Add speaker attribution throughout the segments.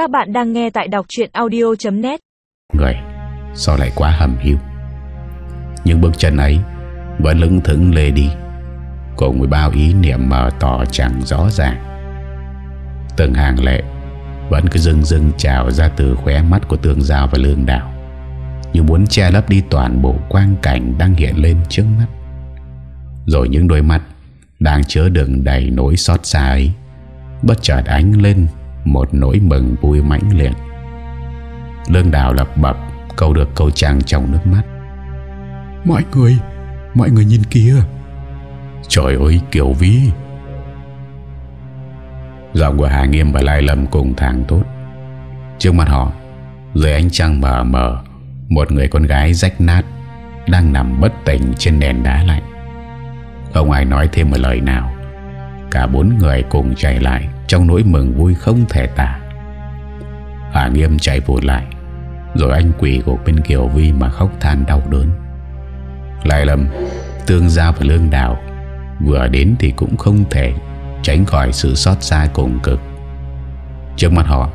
Speaker 1: Các bạn đang nghe tại đọc chuyện audio.net
Speaker 2: Người, Sao lại quá hầm hiu? Những bước chân ấy Vẫn lững thững lê đi, Cùng với bao ý niệm mờ tỏ chẳng rõ ràng. Từng hàng lệ Vẫn cứ dưng dưng trào ra từ khóe mắt của tường giao và lương đảo, Như muốn che lấp đi toàn bộ quang cảnh đang hiện lên trước mắt. Rồi những đôi mắt Đang chứa đựng đầy nỗi xót xa ấy Bất chợt ánh lên một nỗi mừng vui mãnh liệt. Lương đào lập bập Câu được câu trang trong nước mắt.
Speaker 3: Mọi người Mọi người nhìn kia
Speaker 2: Trời ơi Kiều Vi Giọng của Hà Nghiêm và Lai Lâm cùng thằng tốt Trước mặt họ Dưới ánh trăng mờ mờ Một người con gái rách nát Đang nằm bất tỉnh trên nền đá lạnh. Không ai nói thêm một lời nào. Cả bốn người cùng chạy lại trong nỗi mừng vui không thể tả. Hà Nghiêm chạy vụt lại, Rồi anh quỷ gục bên Kiều Vi Mà khóc than đau đớn. Lại lầm, Tương Giao và Lương Đào Vừa đến thì cũng không thể Tránh khỏi sự xót xa cùng cực. Trước mặt họ,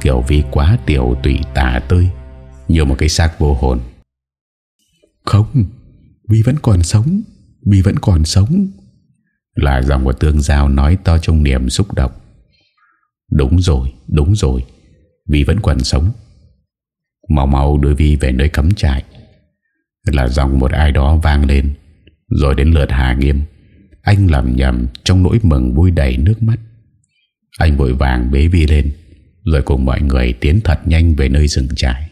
Speaker 2: Kiều Vi quá tiểu tụy tả tươi Như một cái xác vô hồn.
Speaker 3: Không, Vi vẫn còn sống, Vi vẫn còn sống.
Speaker 2: Là giọng của tương giao nói to trong niềm xúc động. Đúng rồi Đúng rồi, Vi vẫn còn sống. Mau mau đưa Vi về nơi cấm trại. Là giọng một ai đó vang lên, Rồi đến lượt Hà Nghiêm. Anh lầm nhầm trong nỗi mừng vui đầy nước mắt. Anh vội vàng bế Vi lên, Rồi cùng mọi người tiến thật nhanh về nơi rừng trại.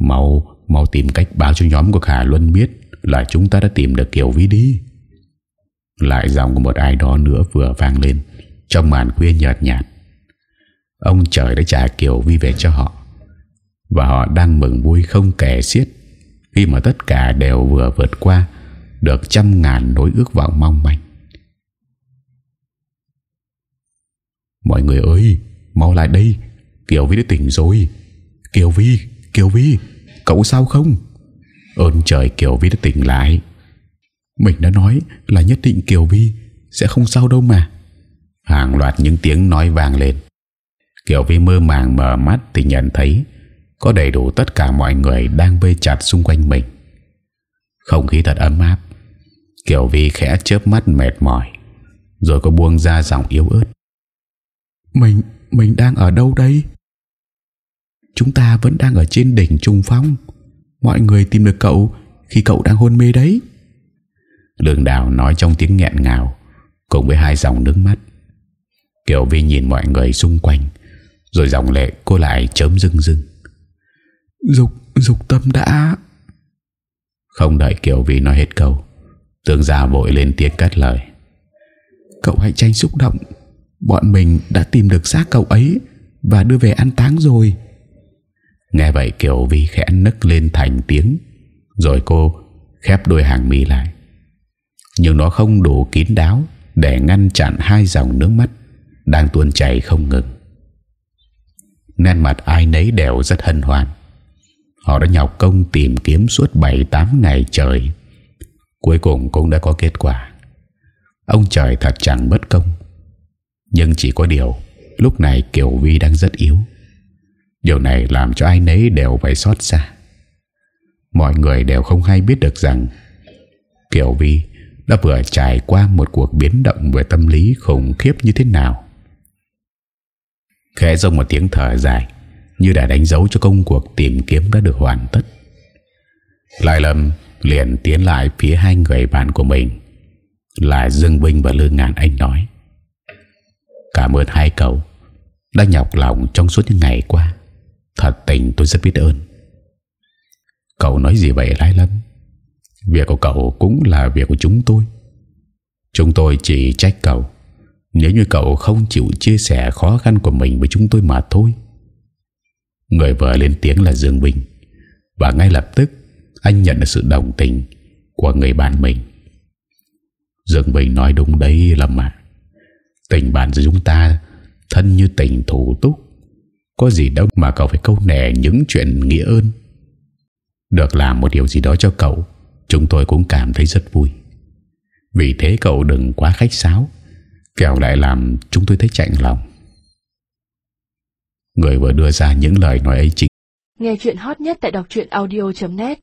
Speaker 2: Mau Mau tìm cách báo cho nhóm của Khả Luân biết Là chúng ta đã tìm được Kiều Vi đi. Lại giọng của một ai đó nữa vừa vang lên, Trong màn khuya nhợt nhạt. Ông trời đã trả Kiều Vi về cho họ, Và họ đang mừng vui không kể xiết, Khi mà tất cả đều vừa vượt qua Được trăm ngàn nỗi ước vọng mong manh. Mọi người ơi, Mau lại đây, Kiều Vi đã tỉnh rồi. Kiều Vi Kiều Vi, Cậu sao không? Ơn trời, Kiều Vi đã tỉnh lại.
Speaker 3: Mình đã nói là nhất định Kiều Vi Sẽ không sao đâu mà.
Speaker 2: Hàng loạt những tiếng nói vang lên. Kiều Vi mơ màng mở mắt Thì nhận thấy Có đầy đủ tất cả mọi người đang vây chặt xung quanh mình. Không khí thật ấm áp. Kiều Vi khẽ chớp mắt mệt mỏi Rồi có buông ra giọng yếu ớt.
Speaker 3: Mình, mình đang ở đâu đây? Chúng ta vẫn đang ở trên đỉnh Trung Phong. Mọi người tìm được cậu Khi cậu đang hôn mê đấy.
Speaker 2: Lương Đào nói trong tiếng nghẹn ngào Cùng với hai dòng nước mắt. Kiều Vi nhìn mọi người xung quanh Rồi dòng lệ cô lại chớm rưng rưng.
Speaker 3: Dục, dục tâm đã.
Speaker 2: Không đợi Kiều Vi nói hết câu Tương gia vội lên tiếng cắt lời.
Speaker 3: Cậu hãy tranh xúc động. Bọn mình đã tìm được xác cậu ấy Và đưa về an táng rồi.
Speaker 2: Nghe vậy Kiều Vi khẽ nức lên thành tiếng Rồi cô khép đôi hàng mi lại nhưng nó không đủ kín đáo Để ngăn chặn hai dòng nước mắt Đang tuôn chảy không ngừng. Nét mặt ai nấy đều rất hân hoan. Họ đã nhọc công tìm kiếm suốt 7-8 ngày trời. Cuối cùng cũng đã có kết quả. Ông trời thật chẳng bất công. Nhưng chỉ có điều, Lúc này Kiều Vi đang rất yếu. Điều này làm cho ai nấy đều phải xót xa. Mọi người đều không hay biết được rằng Kiều Vi đã vừa trải qua một cuộc biến động về tâm lý khủng khiếp như thế nào. Khẽ rông một tiếng thở dài, Như đã đánh dấu cho công cuộc tìm kiếm đã được hoàn tất. Lại lầm liền tiến lại phía hai người bạn của mình. Là Dương Vinh và Lương Ngạn Anh nói, Cảm ơn hai cậu Đã nhọc lòng trong suốt những ngày qua. Thật tình tôi rất biết ơn. Cậu nói gì vậy, Lai Lâm? Việc của cậu cũng là việc của chúng tôi. Chúng tôi chỉ trách cậu. Nếu như cậu không chịu chia sẻ khó khăn của mình với chúng tôi mà thôi. Người vợ lên tiếng là Dương Bình. Và ngay lập tức, Anh nhận được sự đồng tình Của người bạn mình. Dương Bình nói đúng đấy Lâm ạ Tình bạn giữa chúng ta Thân như tình thủ túc. Có gì đâu mà cậu phải câu nẻ Những chuyện nghĩa ơn. Được làm một điều gì đó cho cậu Chúng tôi cũng cảm thấy rất vui. Vì thế cậu đừng quá khách sáo. Kẻo lại làm chúng tôi thấy chạnh lòng. Người vừa đưa ra những lời nói ấy chính
Speaker 1: Nghe chuyện hot nhất tại đọc audio.net